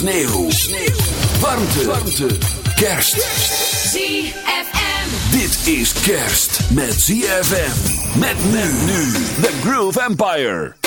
Sneeuw. Sneeuw. Warmte. Warmte. Kerst. ZFM. Dit is kerst met ZFM. Met men nu. The Groove Empire.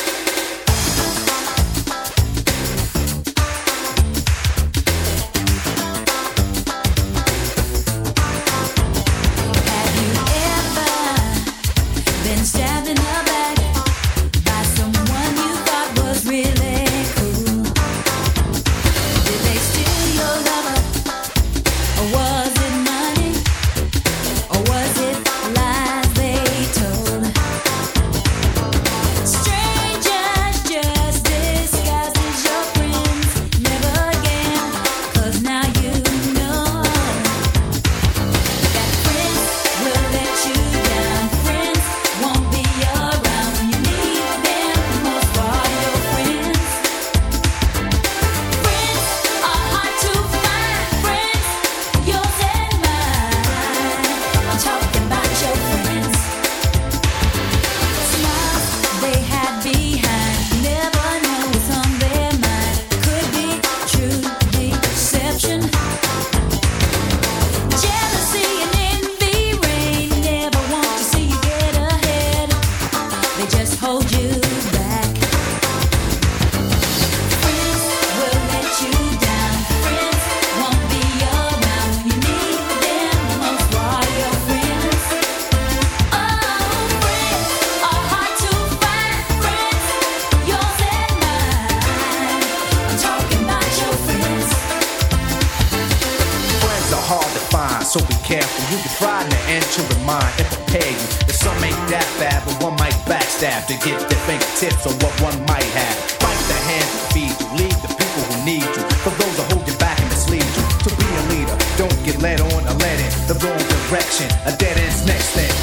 That bad, but one might backstab to get their fingertips on what one might have. Fight the hand to feed you, lead the people who need you. For those who hold you back and mislead you. To be a leader, don't get led on or led in the wrong direction. A dead end's next thing.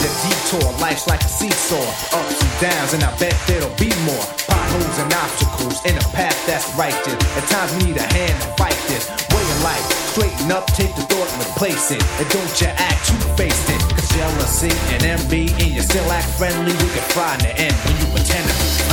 The detour, life's like a seesaw. Ups and downs, and I bet there'll be more. Potholes and obstacles in a path that's righteous. At times we need a hand to fight this way of life. Straighten up, take the thought and replace it. And don't you act two-faced it. Jealousy and envy, and you still act friendly, you can in the end when you pretend to be.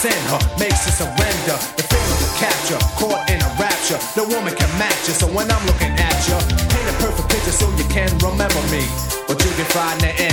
Send her makes her surrender. The feeling to capture, caught in a rapture. No woman can match you, so when I'm looking at you, paint a perfect picture so you can remember me. But you can find the end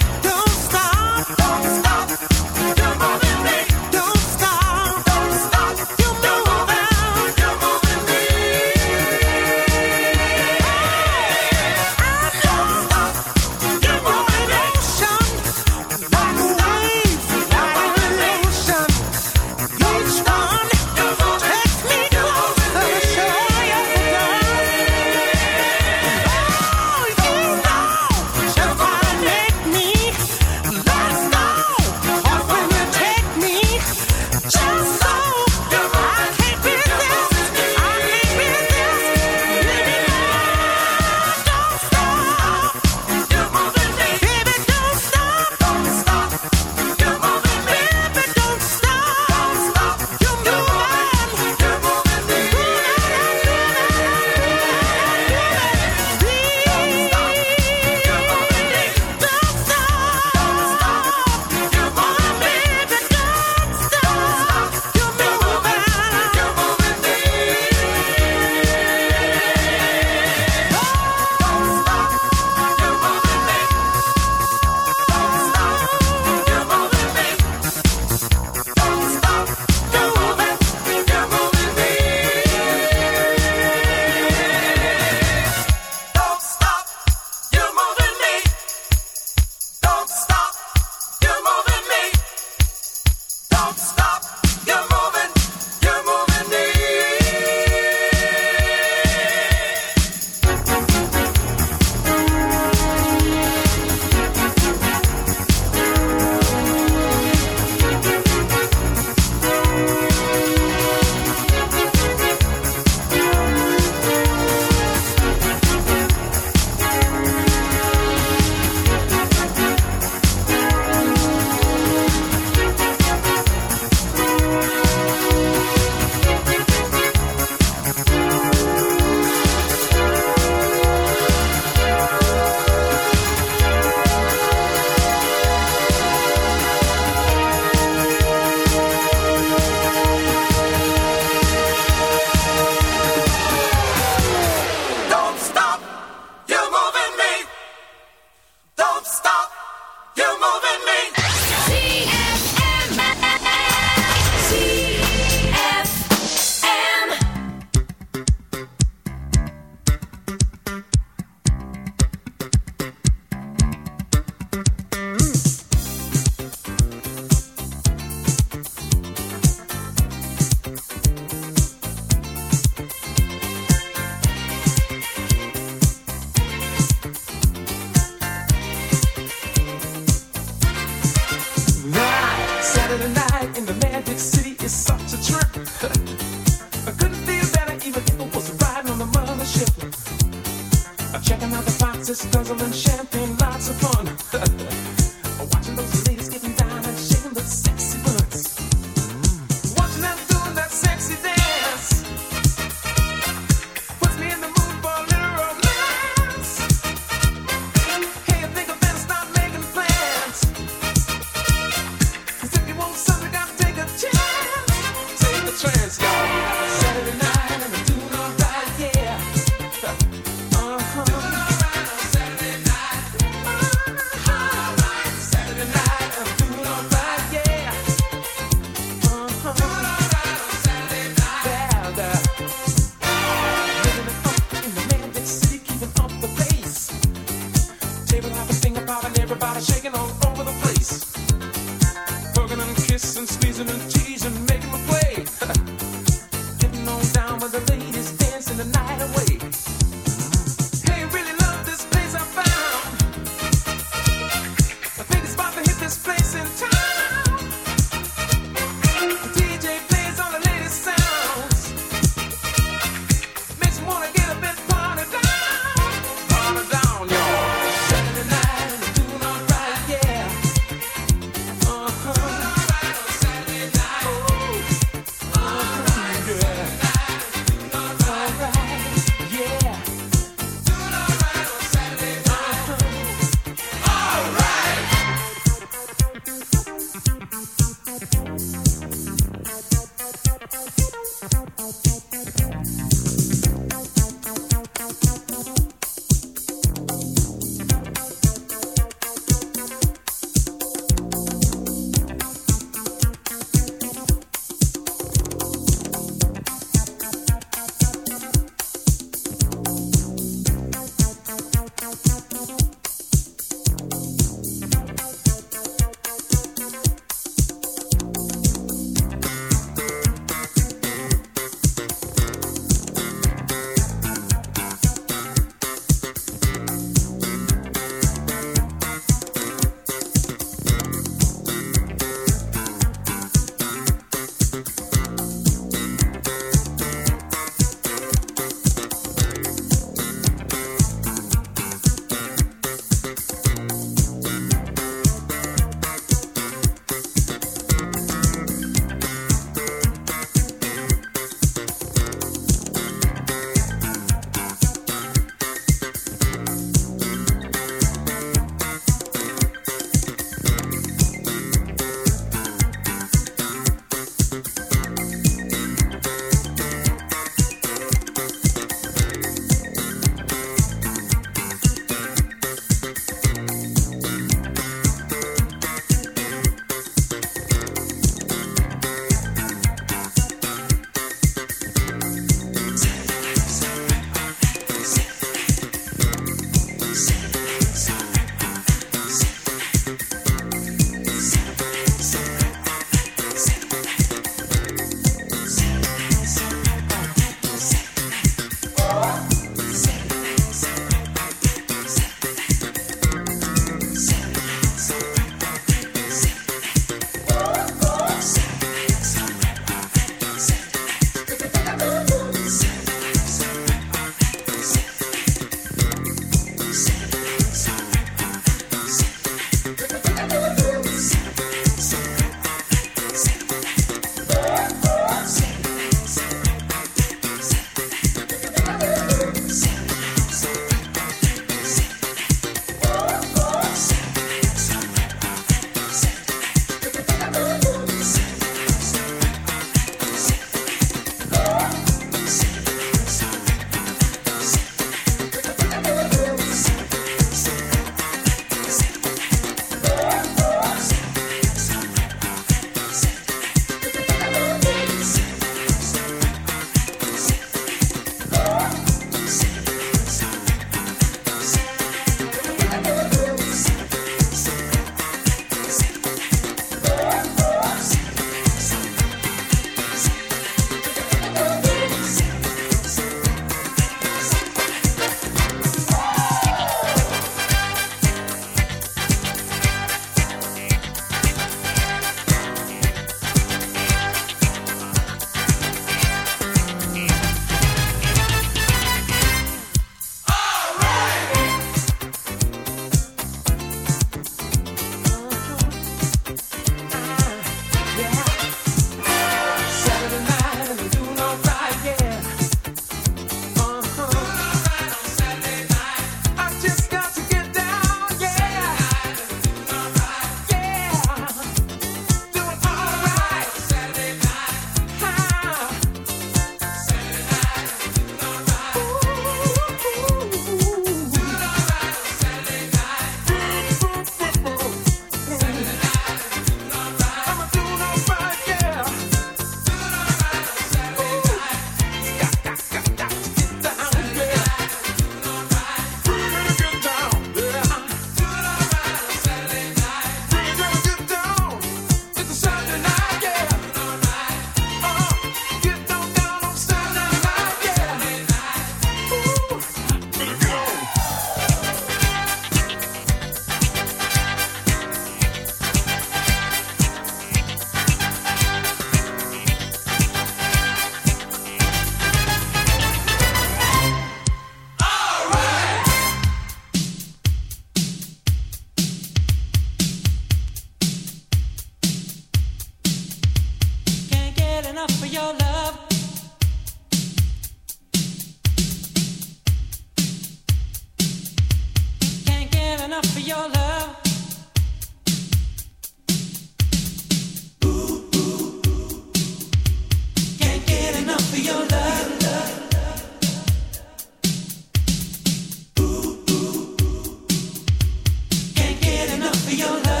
your love.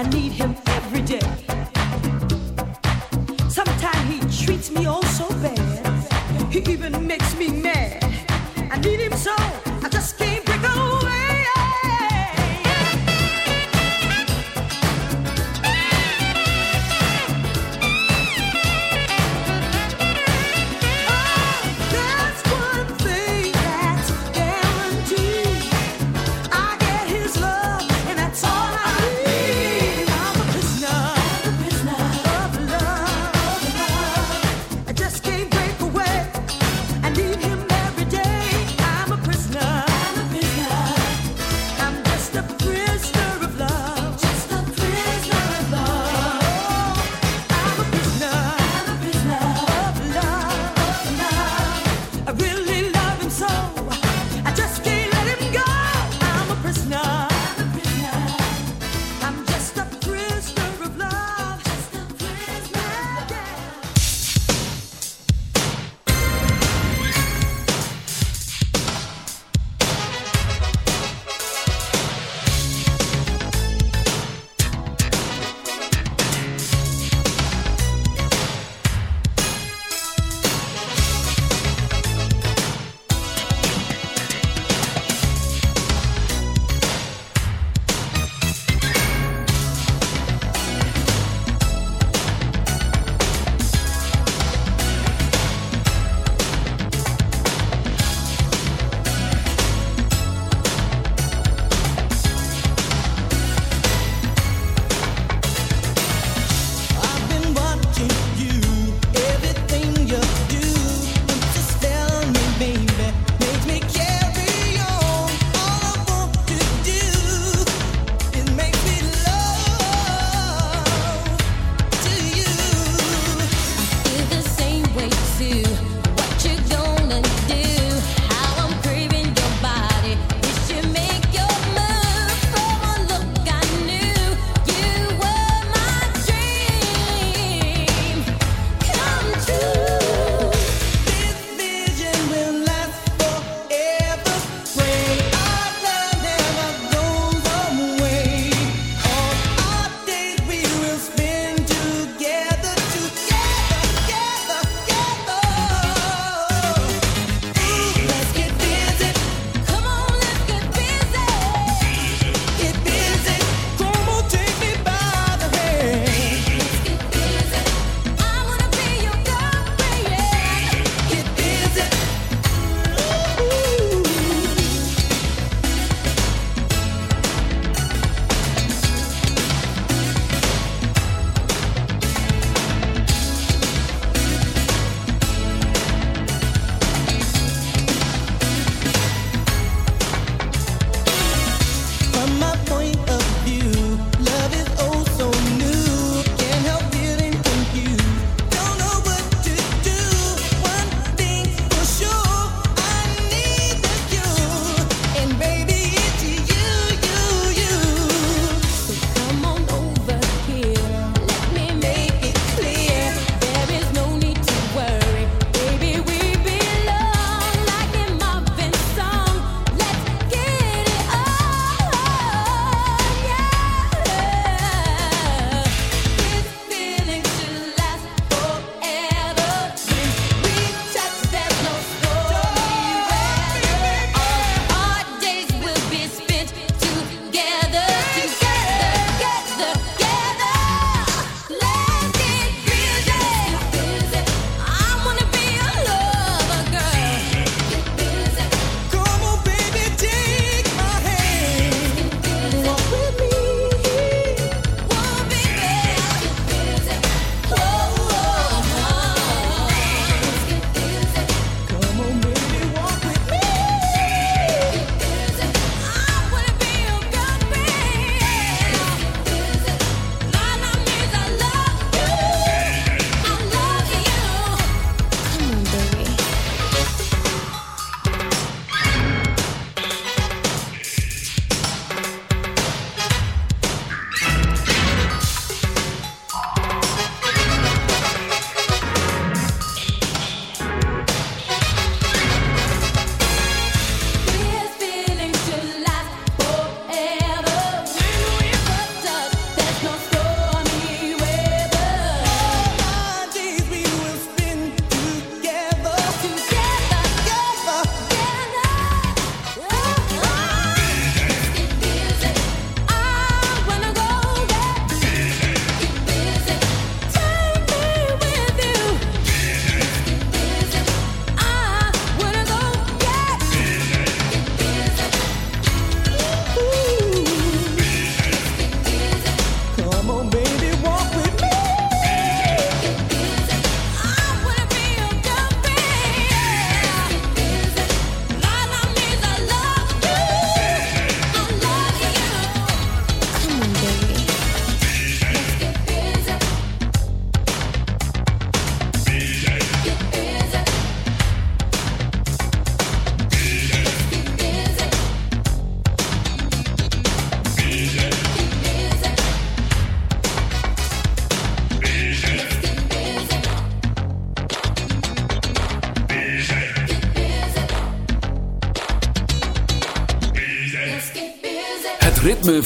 I need him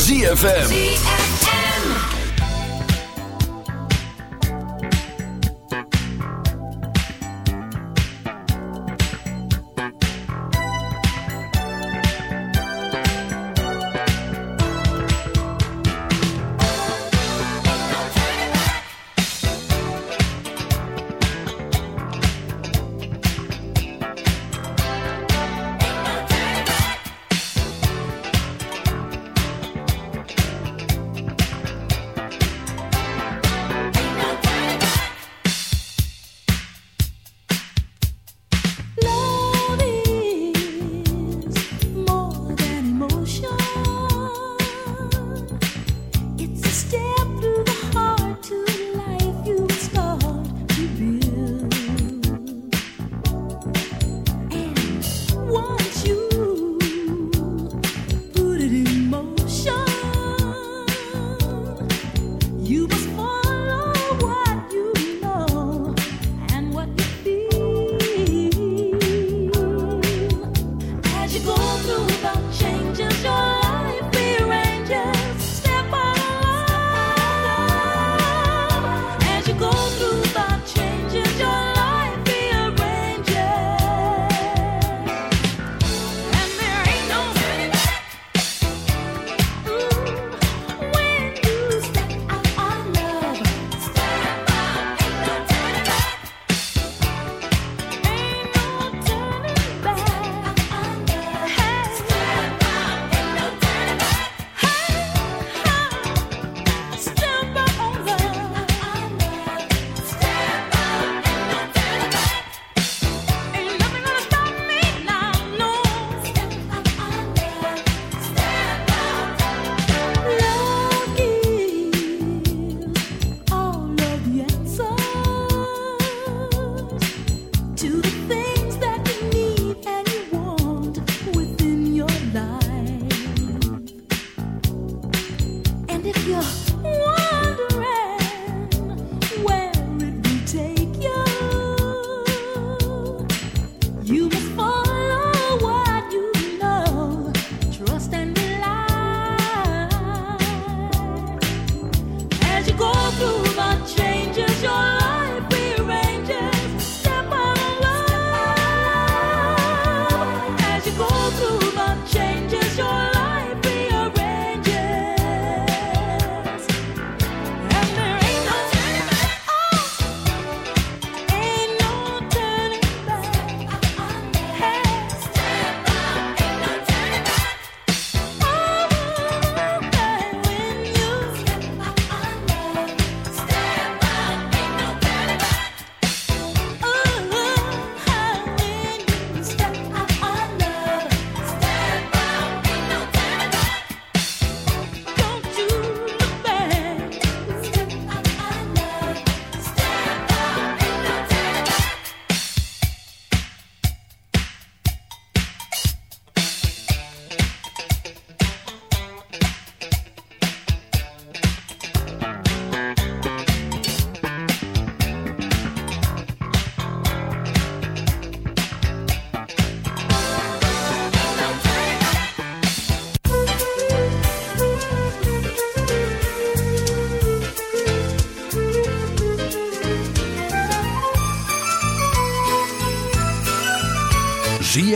ZFM.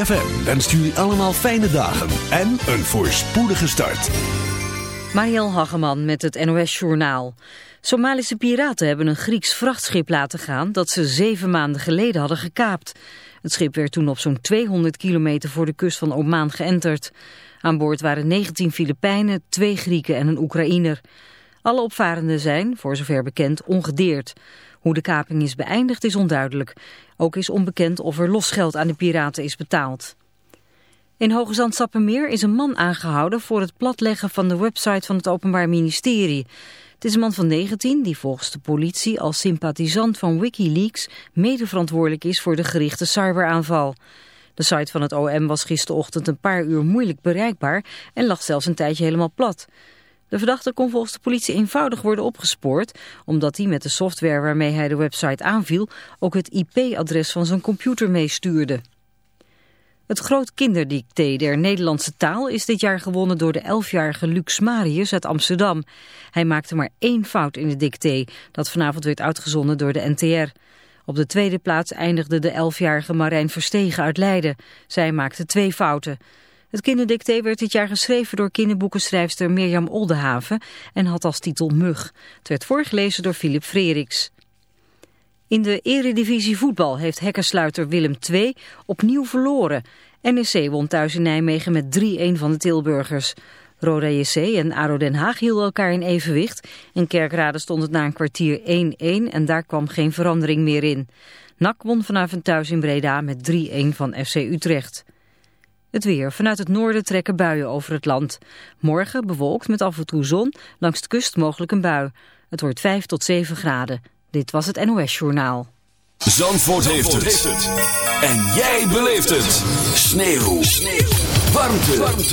ZFM wenst jullie allemaal fijne dagen en een voorspoedige start. Mariel Hageman met het NOS Journaal. Somalische piraten hebben een Grieks vrachtschip laten gaan dat ze zeven maanden geleden hadden gekaapt. Het schip werd toen op zo'n 200 kilometer voor de kust van Oman geënterd. Aan boord waren 19 Filipijnen, twee Grieken en een Oekraïner. Alle opvarenden zijn, voor zover bekend, ongedeerd. Hoe de kaping is beëindigd is onduidelijk. Ook is onbekend of er losgeld aan de piraten is betaald. In Hoge Zand-Sappemeer is een man aangehouden voor het platleggen van de website van het Openbaar Ministerie. Het is een man van 19 die volgens de politie als sympathisant van Wikileaks medeverantwoordelijk is voor de gerichte cyberaanval. De site van het OM was gisterochtend een paar uur moeilijk bereikbaar en lag zelfs een tijdje helemaal plat. De verdachte kon volgens de politie eenvoudig worden opgespoord, omdat hij met de software waarmee hij de website aanviel ook het IP-adres van zijn computer meestuurde. Het groot kinderdicté der Nederlandse taal is dit jaar gewonnen door de 11-jarige Lux Marius uit Amsterdam. Hij maakte maar één fout in het dicté, dat vanavond werd uitgezonden door de NTR. Op de tweede plaats eindigde de 11-jarige Marijn Verstegen uit Leiden. Zij maakte twee fouten. Het kinderdicté werd dit jaar geschreven door kinderboekenschrijfster Mirjam Oldenhaven en had als titel Mug. Het werd voorgelezen door Philip Freriks. In de eredivisie voetbal heeft hekkensluiter Willem II opnieuw verloren. NEC won thuis in Nijmegen met 3-1 van de Tilburgers. Roda JC en ADO Den Haag hielden elkaar in evenwicht. In Kerkrade stond het na een kwartier 1-1 en daar kwam geen verandering meer in. NAC won vanavond thuis in Breda met 3-1 van FC Utrecht. Het weer. Vanuit het noorden trekken buien over het land. Morgen bewolkt met af en toe zon, langs de kust mogelijk een bui. Het wordt 5 tot 7 graden. Dit was het NOS Journaal. Zandvoort, heeft, het. En jij beleeft het. Sneeuw. Warmte.